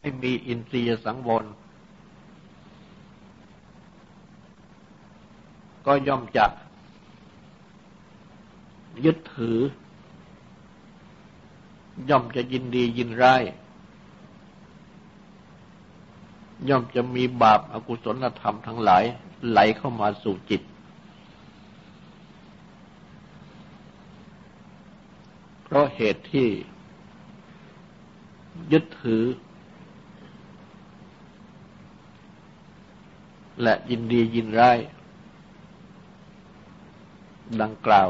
ให้มีอินทรียสังวร ก็ย่อมจะยึดถือ ย่อมจะยินดียินร้าย ย่อมจะมีบาปอากุศลธรรมทั้งหลาย ไหลเข้ามาสู่จิต เพราะเหตุที่ยึดถือ และยินดียินร้าย ดังกล่าว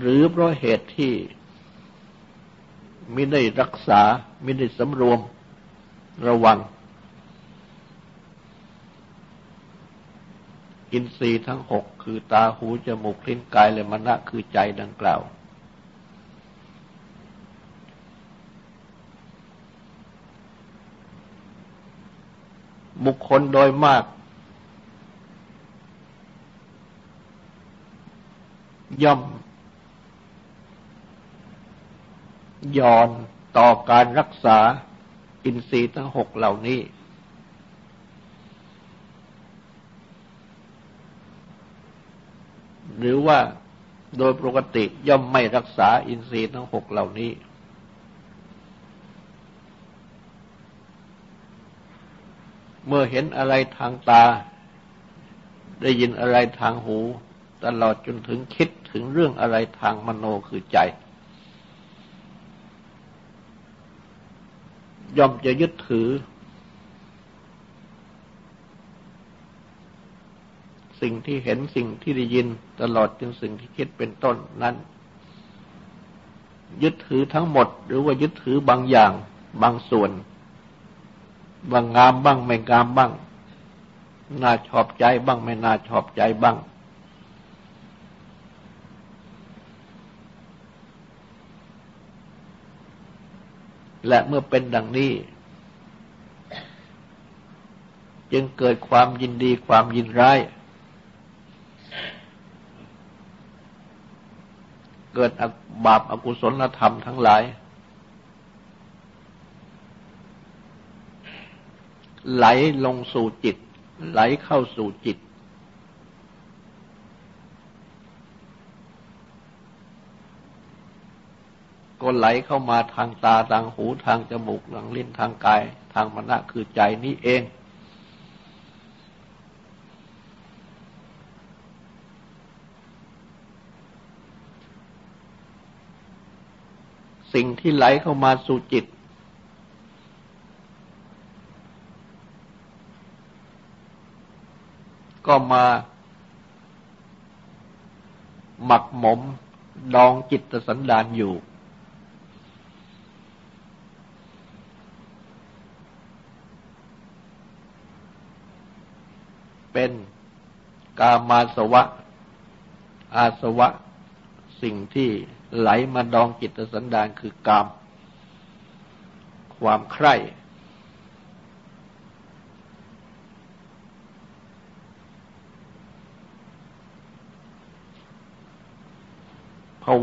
หรือเพราะเหตุที่ไม่ได้รักษาไม่ได้สำรวมระวัง อินทรีย์ทั้งหกคือตาหูจมูกลิ้นกายและมณะคือใจดังกล่าว บุคคลโดยมาก ย่อมย่อนต่อการรักษาอินทรีย์ทั้งหกเหล่านี้ หรือว่าโดยปกติย่อมไม่รักษาอินทรีย์ทั้งหกเหล่านี้ เมื่อเห็นอะไรทางตา ได้ยินอะไรทางหู ตลอดจนถึงคิดถึงเรื่องอะไรทางมโนคือใจ ย่อมจะยึดถือ สิ่งที่เห็นสิ่งที่ได้ยิน ตลอดจนสิ่งที่คิดเป็นต้นนั้น ยึดถือทั้งหมด หรือว่ายึดถือบางอย่างบางส่วน บางงามบ้างไม่งามบ้าง น่าชอบใจบ้างไม่น่าชอบใจบ้าง และเมื่อเป็นดังนี้ จึงเกิดความยินดีความยินร้าย เกิดบาปอากุศลธรรมทั้งหลาย ไหลลงสู่จิต ไหลเข้าสู่จิต ก็ไหลเข้ามาทางตาทางหูทางจมูกทางลิ้นทางกาย ทางมณะคือใจนี้เอง สิ่งที่ไหลเข้ามาสู่จิต ก็มาหมักหมมดองจิตสันดานอยู่ เป็นกามาสวะ อาสวะ สิ่งที่ไหลมาดองจิตสันดานคือกาม ความใคร่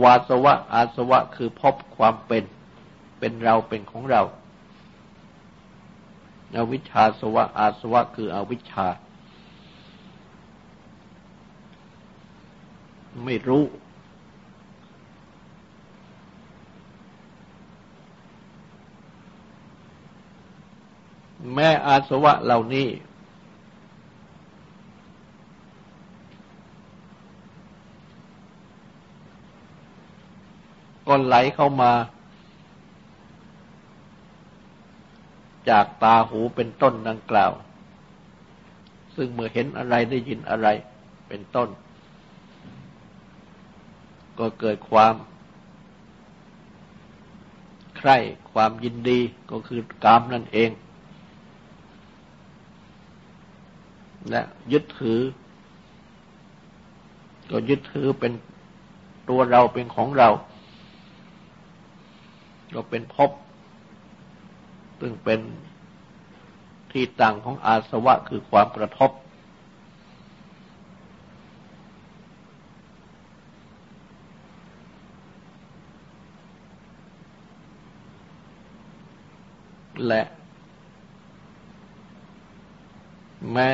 วาสวะ อาสวะคือพบความเป็น เป็นเราเป็นของเราอาวิชชาสวะ อาสวะคืออวิชชา ไม่รู้ แม้อาสวะเหล่านี้ ก็ไหลเข้ามา จากตาหูเป็นต้นดังกล่าว ซึ่งเมื่อเห็นอะไรได้ยินอะไรเป็นต้น ก็เกิดความ ใคร่ความยินดีก็คือกามนั่นเอง และยึดถือ ก็ยึดถือเป็นตัวเราเป็นของเรา ก็เป็นภพซึ่งเป็นที่ตั้งของอาสวะคือความกระทบ และแม่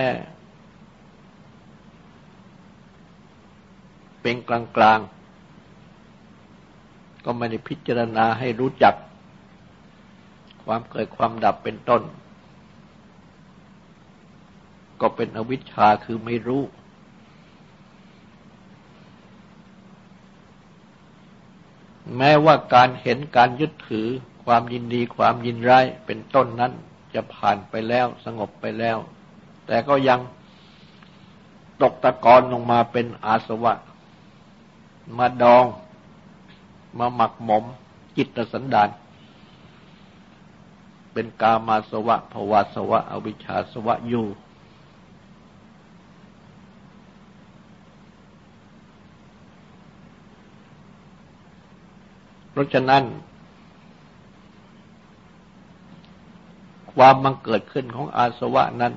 เป็นกลางกลาง ก็ไม่ได้พิจารณาให้รู้จัก ความเกิดความดับเป็นต้น ก็เป็นอวิชชาคือไม่รู้ แม้ว่าการเห็นการยึดถือความยินดีความยินร้ายเป็นต้นนั้นจะผ่านไปแล้วสงบไปแล้ว แต่ก็ยังตกตะกอนลงมาเป็นอาสวะ มาดอง มาหมักหมมจิตสันดาน เป็นกามาสวะภวาสวะ อวิชชาสวะอยู่ เพราะฉะนั้น ความมังเกิดขึ้นของอาสวะนั้น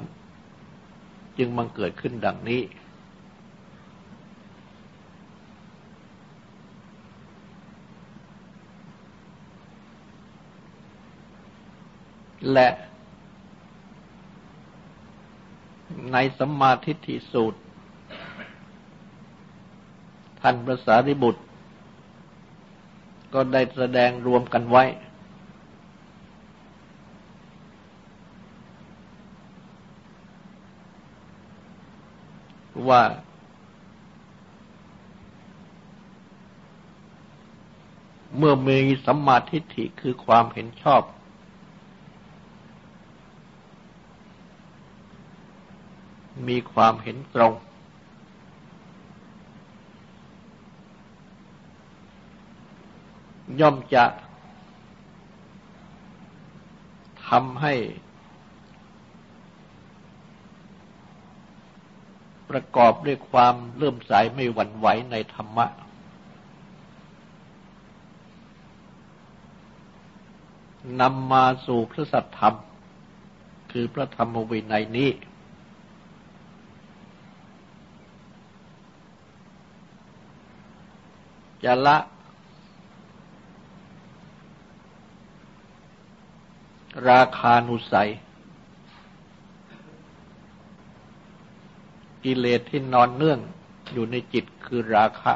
จึงมังเกิดขึ้นดังนี้ และในสัมมาทิฏฐิสูตร ท่านพระสารีบุตร ก็ได้แสดงรวมกันไว้ ว่า เมื่อมีสัมมาทิฏฐิคือความเห็นชอบ มีความเห็นตรง ย่อมจะทำให้ประกอบด้วยความเลื่อมใสไม่หวั่นไหวในธรรมะ นำมาสู่พระสัทธรรม คือพระธรรมวินัยนี้ จะละ ราคานุสัย กิเลสที่นอนเนื่องอยู่ในจิตคือราคะ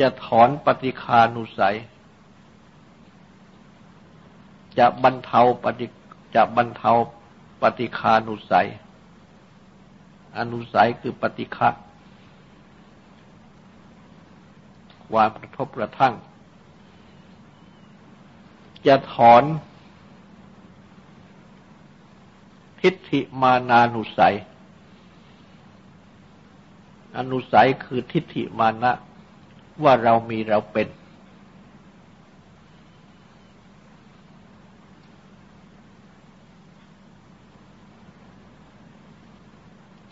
จะถอนปฏิคานุสัย จะบรรเทาปฏิจะบรรเทาปฏิคานุสัย อนุสัยคือปฏิฆะความกระทบกระทั่ง จะถอน ทิฏฐิมานานุสัย อนุสัยคือทิฏฐิมานะ ว่าเรามีเราเป็น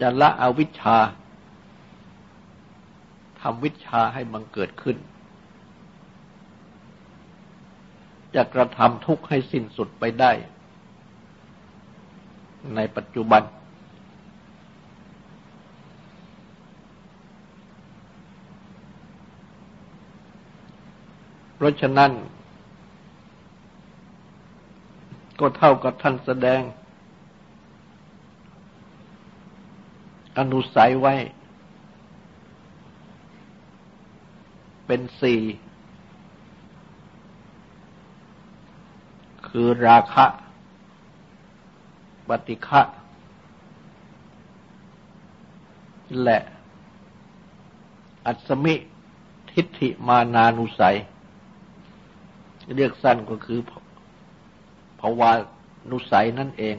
จะละอวิชชาทำวิชาให้มันเกิดขึ้น จะกระทำทุกข์ให้สิ้นสุดไปได้ ในปัจจุบัน เพราะฉะนั้น ก็เท่ากับท่านแสดง อนุสัยไว้ เป็นสี่คือราคะปฏิฆะและ อัศมิ ทิฏฐิมานานุสัย เรียกสั้นก็คือภาวานุสัยนั่นเอง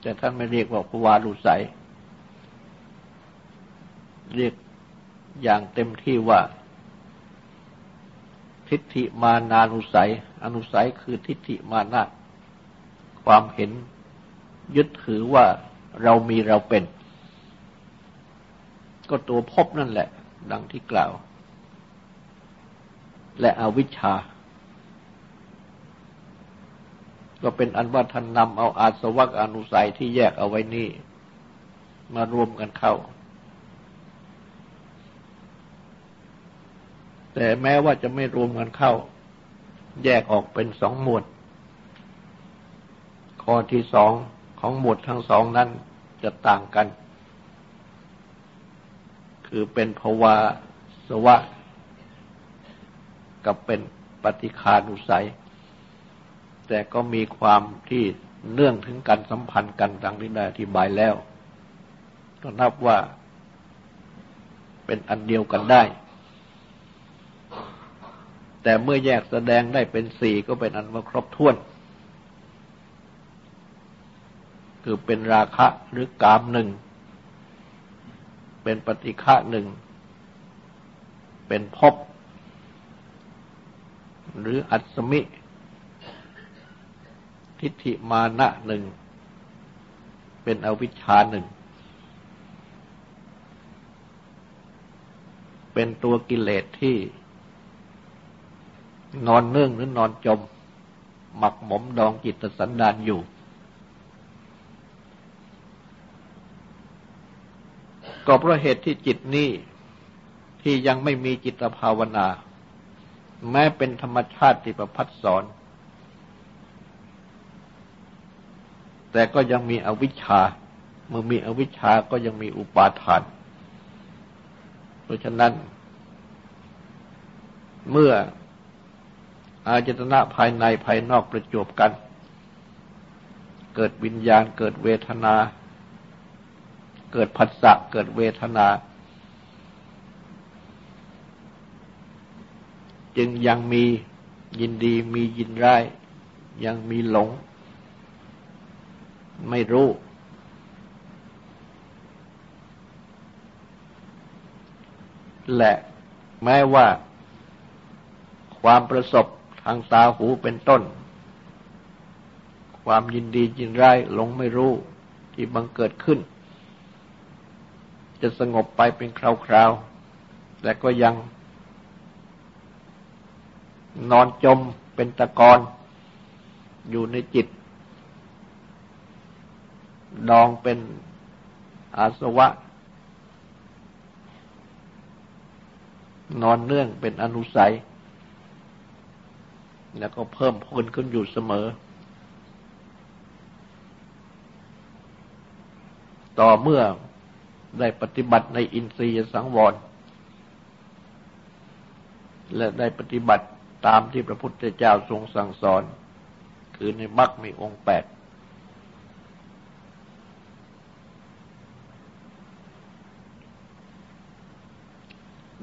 แต่ท่านไม่เรียกว่าภาวานุสัย เรียกอย่างเต็มที่ว่า ทิฏฐิมานานุสัย อนุสัยคือทิฏฐิมานะความเห็นยึดถือว่าเรามีเราเป็น ก็ตัวพบนั่นแหละ ดังที่กล่าว และอวิชชา ก็เป็นอันว่าท่านนำเอาอาสวัคอนุสัยที่แยกเอาไว้นี่ มารวมกันเข้า แต่แม้ว่าจะไม่รวมกันเข้า แยกออกเป็นสองหมวด ข้อที่สองของหมวดทั้งสองนั้นจะต่างกัน คือเป็นภวาสวะ กับเป็นปฏิคานุสัย แต่ก็มีความที่เนื่องถึงการสัมพันธ์กันดังที่ได้อธิบายแล้ว ก็นับว่าเป็นอันเดียวกันได้ แต่เมื่อแยกแสดงได้เป็นสี่ก็เป็นอันว่าครบถ้วน คือเป็นราคะหรือกามหนึ่ง เป็นปฏิฆะหนึ่ง เป็นภพหรืออัศมิ ทิฏฐิมานะหนึ่ง เป็นอวิชชาหนึ่ง เป็นตัวกิเลสที่ นอนเนื่องหรือนอนจม หมักหมมดองจิตสันดานอยู่ ก็เพราะเหตุที่จิตนี้ที่ยังไม่มีจิตภาวนา แม้เป็นธรรมชาติที่ประพัดสอน แต่ก็ยังมีอวิชชา เมื่อมีอวิชชาก็ยังมีอุปาทาน เพราะฉะนั้น เมื่อ อาจตนะภายในภายนอกประจบกัน เกิดวิญญาณเกิดเวทนา เกิดผัสสะเกิดเวทนา จึงยังมียินดีมียินร้าย ยังมีหลง ไม่รู้ และแม้ว่าความประสบ ทางตาหูเป็นต้น ความยินดียินร้ายหลงไม่รู้ที่บังเกิดขึ้น จะสงบไปเป็นคราวๆแต่ก็ยัง นอนจมเป็นตะกอนอยู่ในจิต ดองเป็นอาสวะ นอนเนื่องเป็นอนุสัย แล้วก็เพิ่มพูนขึ้นอยู่เสมอ ต่อเมื่อได้ปฏิบัติในอินทรียสังวร และได้ปฏิบัติตามที่พระพุทธเจ้าทรงสั่งสอน คือในมรรคมีองค์แปด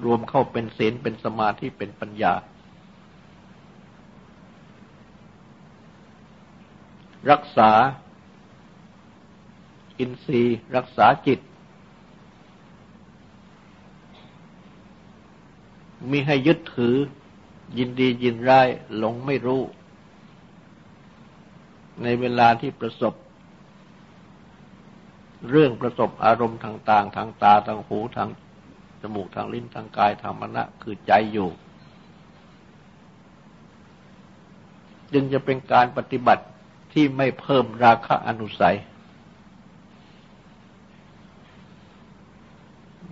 รวมเข้าเป็นศีลเป็นสมาธิเป็นปัญญา รักษา อินทรีย์รักษาจิตมีให้ยึดถือ ยินดียินร้ายหลงไม่รู้ ในเวลาที่ประสบ เรื่องประสบอารมณ์ทางต่างทางตาทางหูทางจมูกทางลิ้นทางกายทางมณะคือใจอยู่ จึงจะเป็นการปฏิบัติ ที่ไม่เพิ่มราคะอนุสัย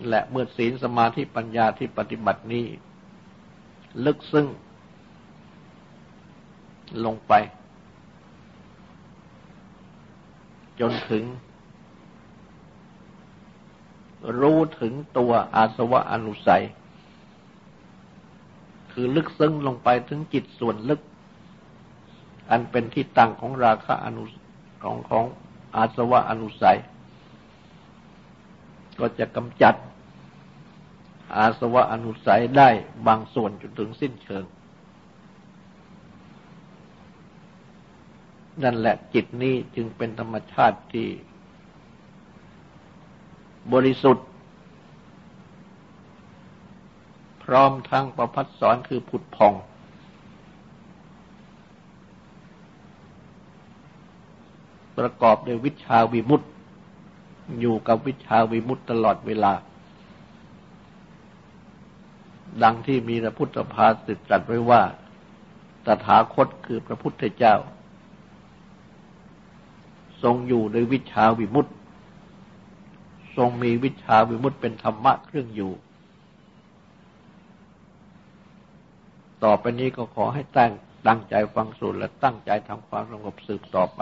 และเมื่อศีลสมาธิปัญญาที่ปฏิบัตินี้ ลึกซึ้งลงไป จนถึง รู้ถึงตัวอาสวะอนุสัย คือลึกซึ้งลงไปถึงจิตส่วนลึก อันเป็นที่ตั้งของราคะอนุของของอาสวะอนุสัย ก็จะกำจัดอาสวะอนุสัยได้บางส่วนจนถึงสิ้นเชิง นั่นแหละจิตนี้จึงเป็นธรรมชาติที่ บริสุทธิ์ พร้อมทั้งประพัดสอนคือผุดพอง ประกอบด้วยวิชาวิมุตติ อยู่กับวิชาวิมุตติตลอดเวลา ดังที่มีพระพุทธภาสิตตรัสไว้ว่า ตถาคตคือพระพุทธเจ้า ทรงอยู่ในวิชาวิมุตติ ทรงมีวิชาวิมุตเป็นธรรมะเครื่องอยู่ ต่อไปนี้ก็ขอให้ตั้งตั้งใจฟังสูตรและตั้งใจทำความสงบสืบต่อไป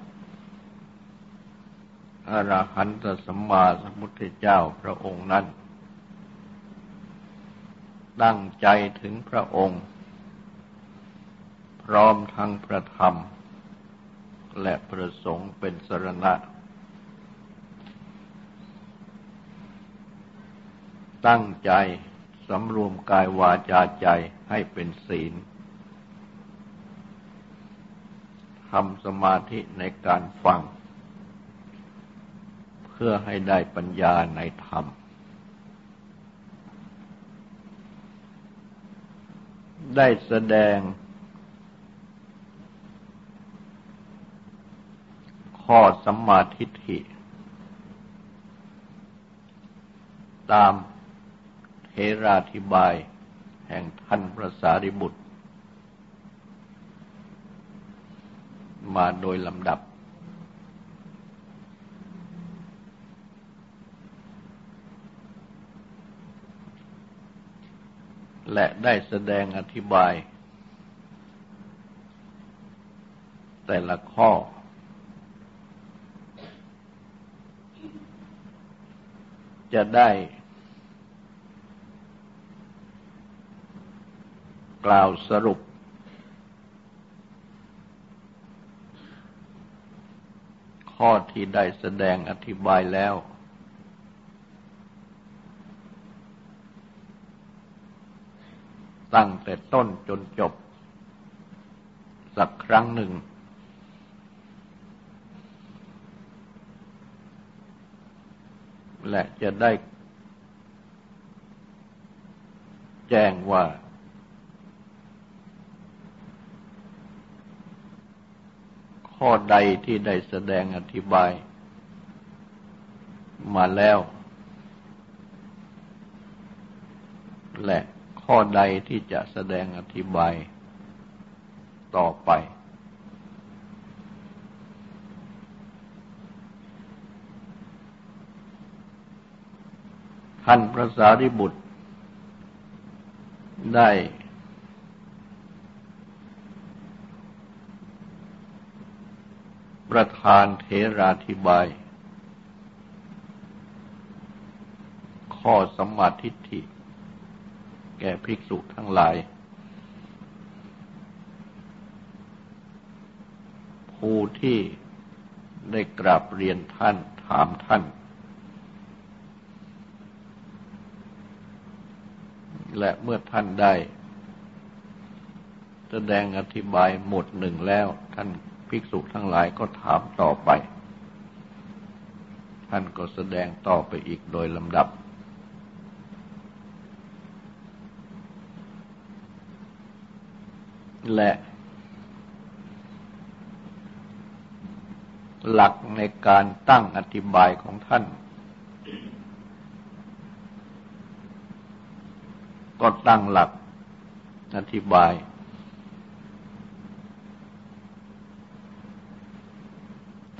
อรหันตสัมมาสัมพุทธเจ้าพระองค์นั้น ตั้งใจถึงพระองค์ พร้อมทั้งพระธรรม และประสงค์เป็นสรณะ ตั้งใจสำรวมกายวาจาใจให้เป็นศีลทำสมาธิในการฟัง พื่อให้ได้ปัญญาในธรรม ได้แสดง ข้อสัมมาทิฏฐิ ตามเทราธิบายแห่งท่านพระสารีบุตร มาโดยลำดับ และได้แสดงอธิบาย แต่ละข้อ จะได้ กล่าวสรุป ข้อที่ได้แสดงอธิบายแล้ว ตั้งแต่ต้นจนจบ สักครั้งหนึ่ง และจะได้แจ้งว่า ข้อใดที่ได้แสดงอธิบาย มาแล้ว และ ข้อใดที่จะแสดงอธิบายต่อไป ท่านพระสารีบุตร ได้ ประธานเทราธิบาย ข้อสมมาทิฏฐิ แก่ภิกษุทั้งหลาย ผู้ที่ได้กราบเรียนท่านถามท่าน และเมื่อท่านได้ แสดงอธิบายหมดหนึ่งแล้วท่านภิกษุทั้งหลายก็ถามต่อไป ท่านก็แสดงต่อไปอีกโดยลำดับ และ หลักในการตั้งอธิบายของท่าน ก็ตั้งหลักอธิบาย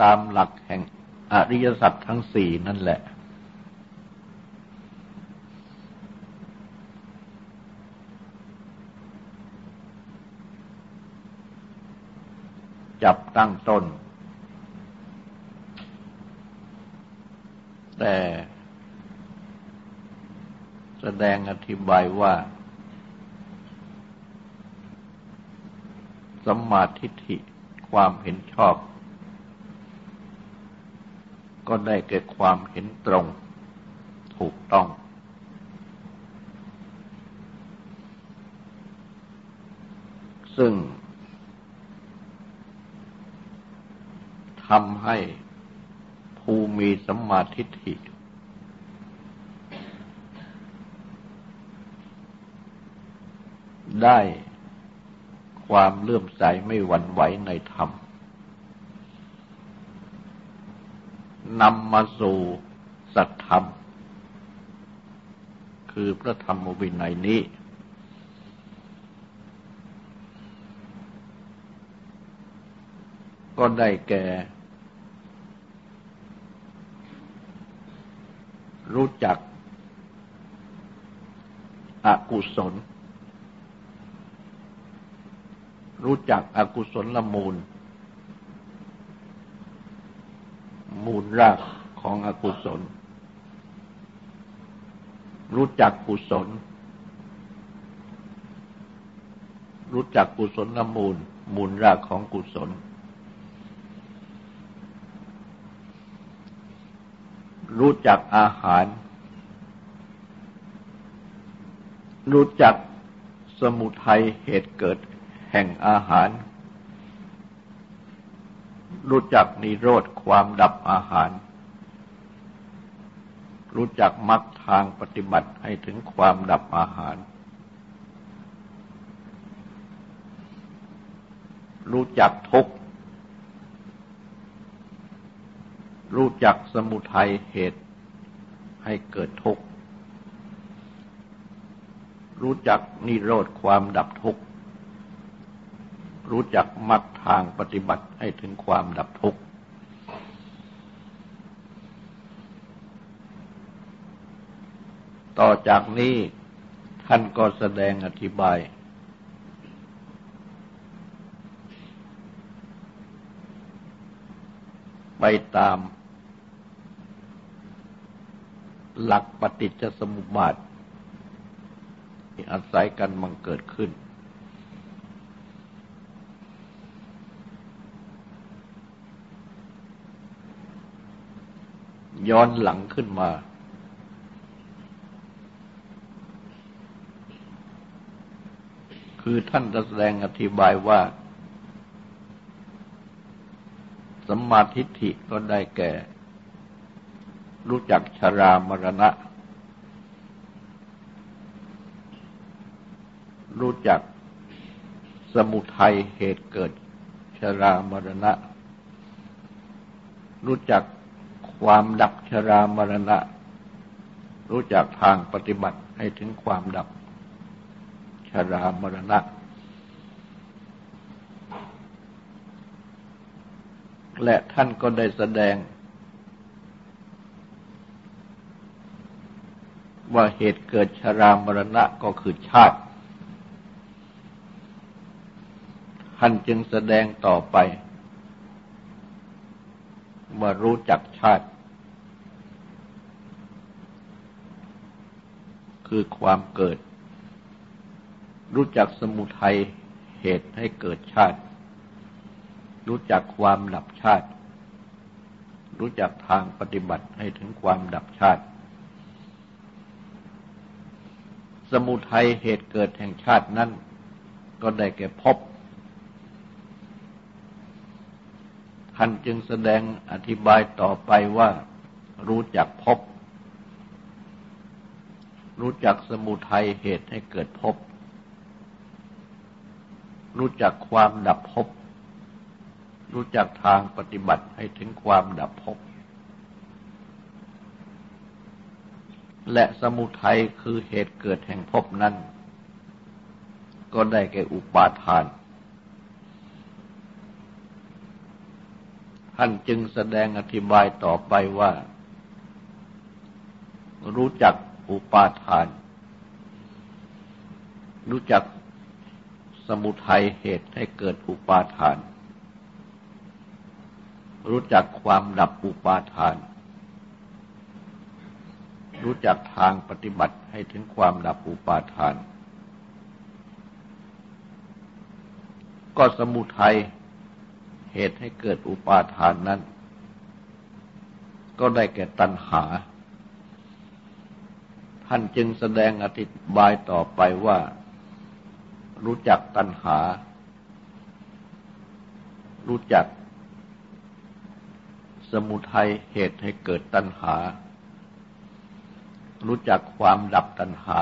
ตามหลักแห่งอริยสัจทั้งสี่นั่นแหละ จับตั้งต้น แต่แสดงอธิบายว่าสัมมาทิฏฐิความเห็นชอบ ก็ได้แก่ความเห็นตรง ถูกต้อง ซึ่ง ทำให้ภูมิสัมมาทิฏฐิ ได้ความเลื่อมใสไม่หวั่นไหวในธรรมนำมาสู่สัตธรรม คือพระธรรมวินัยนี้ ก็ได้แก่ รู้จักอกุศล รู้จักอกุศลละมูล มูลรากของอกุศล รู้จักกุศล รู้จักกุศลละมูล มูลรากของกุศล รู้จักอาหาร รู้จักสมุทัยเหตุเกิดแห่งอาหาร รู้จักนิโรธความดับอาหาร รู้จักมรรคทางปฏิบัติให้ถึงความดับอาหาร รู้จักทุกข์ รู้จักสมุทัยเหตุให้เกิดทุกข์ รู้จักนิโรธความดับทุกข์ รู้จักมรรคทางปฏิบัติให้ถึงความดับทุกข์ ต่อจากนี้ท่านก็แสดงอธิบาย ไปตาม หลักปฏิจจสมุปบาทที่อาศัยกันมังเกิดขึ้น ย้อนหลังขึ้นมา คือท่านแสดงอธิบายว่า สัมมาทิฏฐิก็ได้แก่ รู้จักชรามรณะ รู้จักสมุทัยเหตุเกิดชรามรณะ รู้จักความดับชรามรณะ รู้จักทางปฏิบัติให้ถึงความดับชรามรณะ และท่านก็ได้แสดง ว่าเหตุเกิดชรามรณะก็คือชาติ ท่านจึงแสดงต่อไป ว่ารู้จักชาติ คือความเกิด รู้จักสมุทัยเหตุให้เกิดชาติ รู้จักความดับชาติ รู้จักทางปฏิบัติให้ถึงความดับชาติ สมุทัยเหตุเกิดแห่งชาตินั้น ก็ได้แก่พบท่านจึงแสดงอธิบายต่อไปว่ารู้จักพบ รู้จักสมุทัยเหตุให้เกิดพบ รู้จักความดับพบ รู้จักทางปฏิบัติให้ถึงความดับพบ และสมุทัยคือเหตุเกิดแห่งภพนั้น ก็ได้แก่อุปาทาน ท่านจึงแสดงอธิบายต่อไปว่า รู้จักอุปาทาน รู้จักสมุทัยเหตุให้เกิดอุปาทาน รู้จักความดับอุปาทาน รู้จักทางปฏิบัติให้ถึงความดับอุปาทาน ก็สมุทัยเหตุให้เกิดอุปาทานนั้น ก็ได้แก่ตัณหา ท่านจึงแสดงอธิบายต่อไปว่า รู้จักตัณหา รู้จักสมุทัยเหตุให้เกิดตัณหา รู้จักความดับตัณหา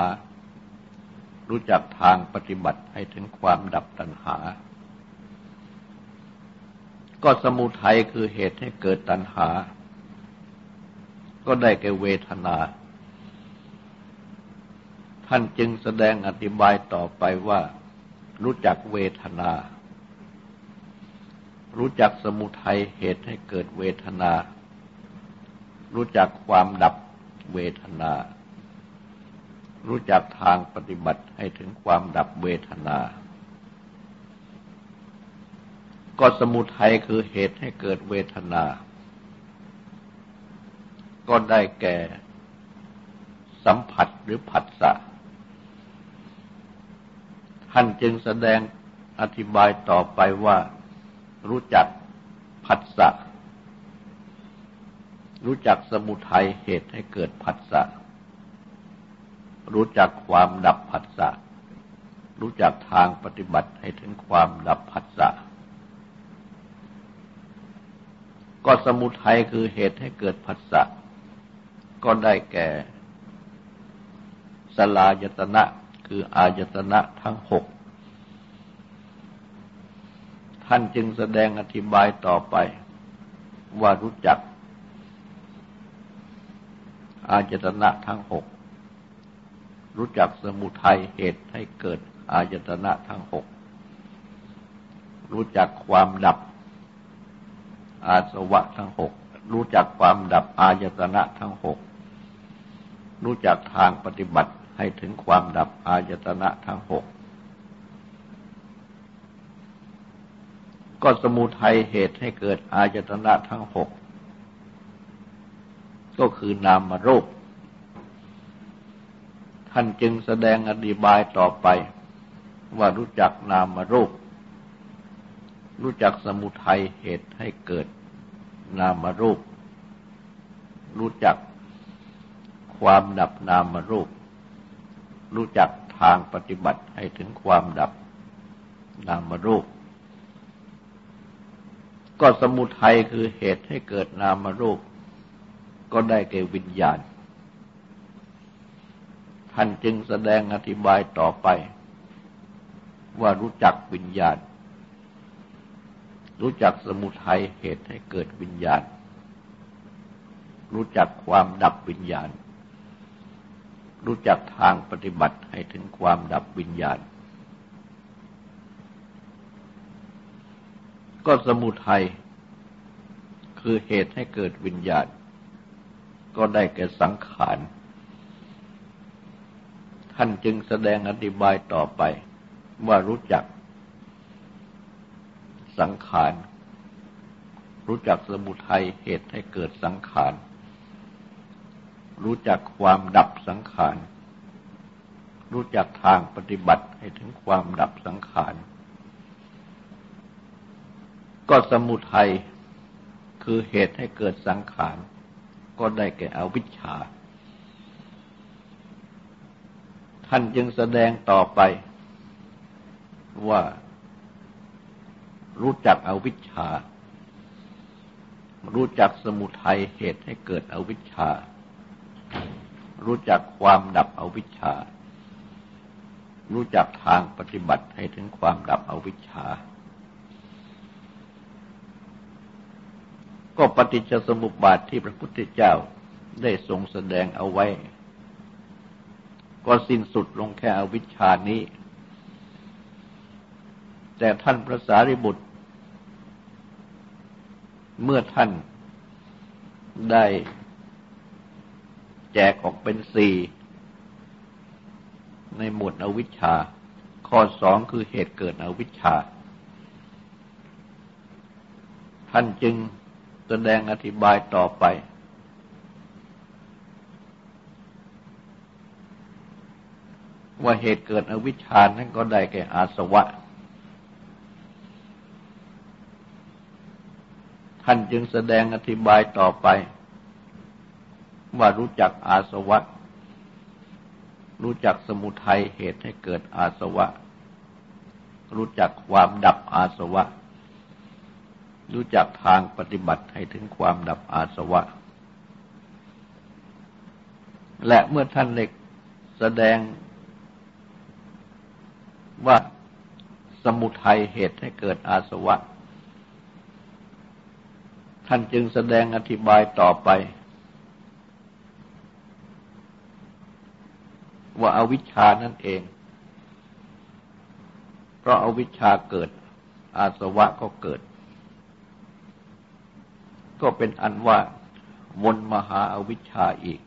รู้จักทางปฏิบัติให้ถึงความดับตัณหา ก็สมุทัยคือเหตุให้เกิดตัณหา ก็ได้แก่เวทนา ท่านจึงแสดงอธิบายต่อไปว่า รู้จักเวทนา รู้จักสมุทัยเหตุให้เกิดเวทนา รู้จักความดับ เวทนา รู้จักทางปฏิบัติให้ถึงความดับเวทนา ก็สมุทัยคือเหตุให้เกิดเวทนา ก็ได้แก่ สัมผัสหรือผัสสะท่านจึงแสดงอธิบายต่อไปว่า รู้จักผัสสะ รู้จักสมุทัยเหตุให้เกิดผัสสะ รู้จักความดับผัสสะ รู้จักทางปฏิบัติให้ถึงความดับผัสสะ ก็สมุทัยคือเหตุให้เกิดผัสสะ ก็ได้แก่ สลายตนะคืออายตนะทั้งหก ท่านจึงแสดงอธิบายต่อไปว่ารู้จัก อายตนะทั้งหก รู้จักสมุทัยเหตุให้เกิดอายตนะทั้งหก รู้จักความดับ อาสวะทั้งหก รู้จักความดับอายตนะทั้งหก รู้จักทางปฏิบัติให้ถึงความดับอายตนะทั้งหก ก็สมุทัยเหตุให้เกิดอายตนะทั้งหก ก็คือนามรูป ท่านจึงแสดงอธิบายต่อไป ว่ารู้จักนามรูป รู้จักสมุทัยเหตุให้เกิดนามรูป รู้จักความดับนามรูป รู้จักทางปฏิบัติให้ถึงความดับนามรูป ก็สมุทัยคือเหตุให้เกิดนามรูป ก็ได้แก่วิญญาณ ท่านจึงแสดงอธิบายต่อไป ว่ารู้จักวิญญาณ รู้จักสมุทัยเหตุให้เกิดวิญญาณ รู้จักความดับวิญญาณ รู้จักทางปฏิบัติให้ถึงความดับวิญญาณ ก็สมุทัยคือเหตุให้เกิดวิญญาณ ก็ได้แก่สังขาร ท่านจึงแสดงอธิบายต่อไปว่ารู้จัก สังขาร รู้จักสมุทัยเหตุให้เกิดสังขาร รู้จักความดับสังขาร รู้จักทางปฏิบัติให้ถึงความดับสังขาร ก็สมุทัยคือเหตุให้เกิดสังขาร ก็ได้แก่อวิชชา ท่านจึงแสดงต่อไปว่ารู้จักอวิชชา รู้จักสมุทัยเหตุให้เกิดอวิชชา รู้จักความดับอวิชชา รู้จักทางปฏิบัติให้ถึงความดับอวิชชา ก็ปฏิจจสมุปบาทที่พระพุทธเจ้าได้ทรงแสดงเอาไว้ ก็สิ้นสุดลงแค่อวิชชานี้ แต่ท่านพระสารีบุตร เมื่อท่านได้แจกออกเป็นสี่ในหมวดอวิชชา ข้อสองคือเหตุเกิดอวิชชา ท่านจึง แสดงอธิบายต่อไป ว่าเหตุเกิดอวิชชานั้นก็ได้แก่อาสวะ ท่านจึงแสดงอธิบายต่อไป ว่ารู้จักอาสวะ รู้จักสมุทัยเหตุให้เกิดอาสวะ รู้จักความดับอาสวะ รู้จักทางปฏิบัติให้ถึงความดับอาสวะ และเมื่อท่านเล็กแสดงว่าสมุทัยเหตุให้เกิดอาสวะ ท่านจึงแสดงอธิบายต่อไป ว่าอาวิชชานั่นเอง เพราะอาวิชชาเกิดอาสวะก็เกิด ก็เป็นอันว่ามนมหาอาวิชชาอีก